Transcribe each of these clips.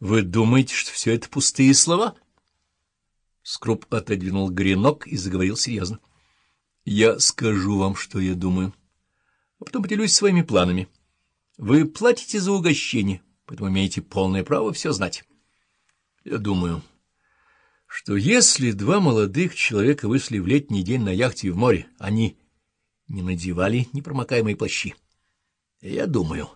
Вы думаете, что все это пустые слова? Скруп отодвинул гренок и заговорил серьезно. — Я скажу вам, что я думаю, а потом поделюсь своими планами. Вы платите за угощение, поэтому имеете полное право все знать. Я думаю, что если два молодых человека вышли в летний день на яхте в море, они не надевали непромокаемые плащи. Я думаю,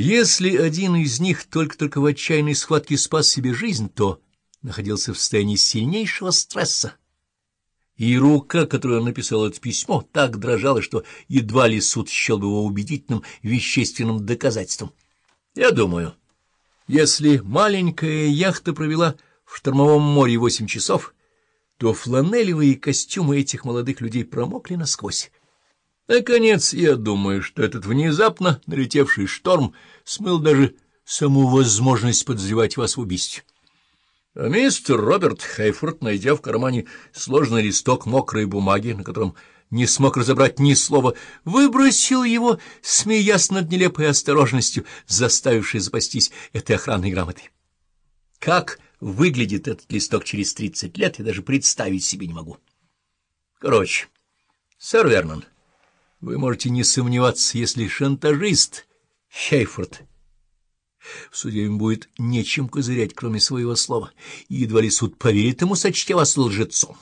если один из них только-только в отчаянной схватке спас себе жизнь, то находился в состоянии сильнейшего стресса. И рука, которая написала это письмо, так дрожала, что едва ли суд счел бы его убедительным вещественным доказательством. Я думаю, если маленькая яхта провела в штормовом море восемь часов, то фланелевые костюмы этих молодых людей промокли насквозь. Наконец, я думаю, что этот внезапно налетевший шторм смыл даже саму возможность подозревать вас в убийстве. А мистер Роберт Хейфорд, найдя в кармане сложный листок мокрой бумаги, на котором не смог разобрать ни слова, выбросил его, смеясь над нелепой осторожностью, заставившей запастись этой охранной грамотой. Как выглядит этот листок через тридцать лет, я даже представить себе не могу. Короче, сэр Вернон... Вы можете не сомневаться, если шантажист Хейфорд в суде им будет нечем козырять, кроме своего слова, и едва ли суд поверит ему, сочтя вас лжецом.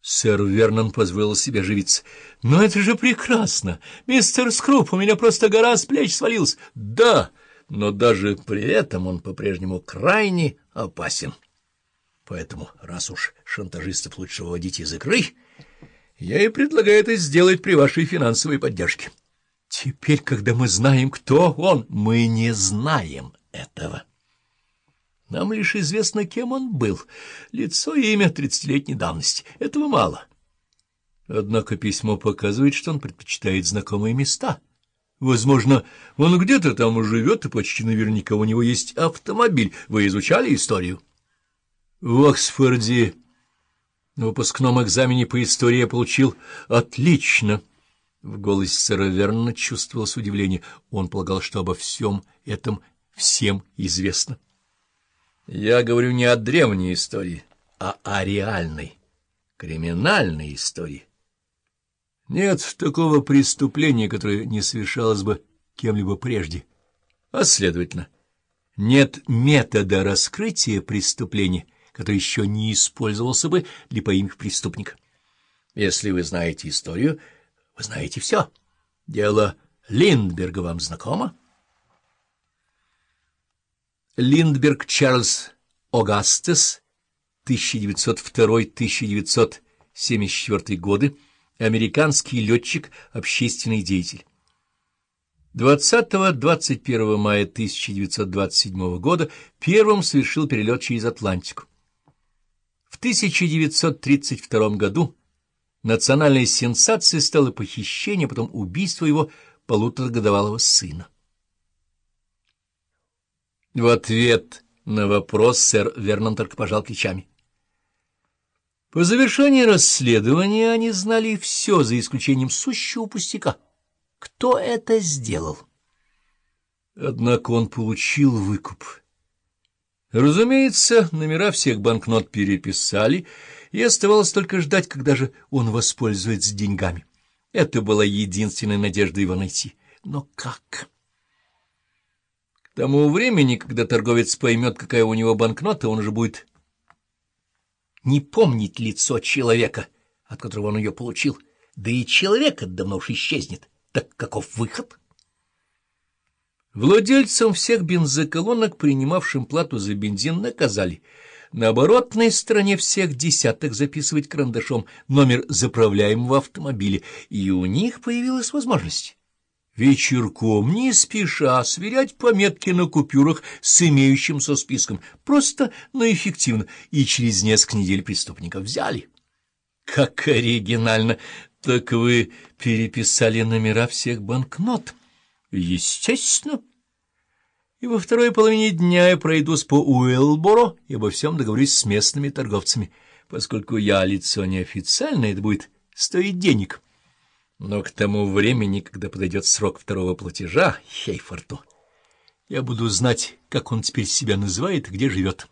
Сэр Вернон позволил себе оживиться. — Но это же прекрасно! Мистер Скруп, у меня просто гора с плеч свалилась. — Да, но даже при этом он по-прежнему крайне опасен. Поэтому, раз уж шантажистов лучше выводить из игры... Я и предлагаю это сделать при вашей финансовой поддержке. Теперь, когда мы знаем, кто он, мы не знаем этого. Нам лишь известно, кем он был. Лицо и имя тридцатилетней давности. Этого мало. Однако письмо показывает, что он предпочитает знакомые места. Возможно, он где-то там живет, и почти наверняка у него есть автомобиль. Вы изучали историю? В Оксфорде на выпускном экзамене по истории я получил «отлично». В голосе сэра Вернона чувствовалось удивление. Он полагал, что обо всем этом всем известно. Я говорю не о древней истории, а о реальной, криминальной истории. Нет такого преступления, которое не совершалось бы кем-либо прежде. А, следовательно, нет метода раскрытия преступления, который еще не использовался бы для поимки преступника. Если вы знаете историю, вы знаете все. Дело Линдберга вам знакомо? Линдберг Чарльз Огастес, 1902-1974 годы, американский летчик, общественный деятель. 20-21 мая 1927 года первым совершил перелет через Атлантику. В 1932 году национальной сенсацией стало похищение, потом убийство его полуторагодовалого сына. В ответ на вопрос сэр Вернон только пожал плечами. По завершении расследования они знали все, за исключением сущего пустяка. Кто это сделал? Однако он получил выкуп — Разумеется, номера всех банкнот переписали, и оставалось только ждать, когда же он воспользуется деньгами. Это была единственная надежда его найти. Но как? К тому времени, когда торговец поймет, какая у него банкнота, он уже будет не помнить лицо человека, от которого он ее получил, да и человек давно уж исчезнет. Так каков выход? — Владельцам всех бензоколонок, принимавшим плату за бензин, наказали на оборотной стороне всех десяток записывать карандашом номер заправляемого автомобиля, и у них появилась возможность вечерком, не спеша, сверять пометки на купюрах с имеющимся списком, просто, но эффективно, и через несколько недель преступников взяли. Как оригинально! Так вы переписали номера всех банкнот? Естественно. И во второй половине дня я пройдусь по Уэлборо и обо всем договорюсь с местными торговцами. Поскольку я лицо неофициальное, это будет стоить денег. Но к тому времени, когда подойдет срок второго платежа Хейфорту, Я буду знать, как он теперь себя называет и где живет.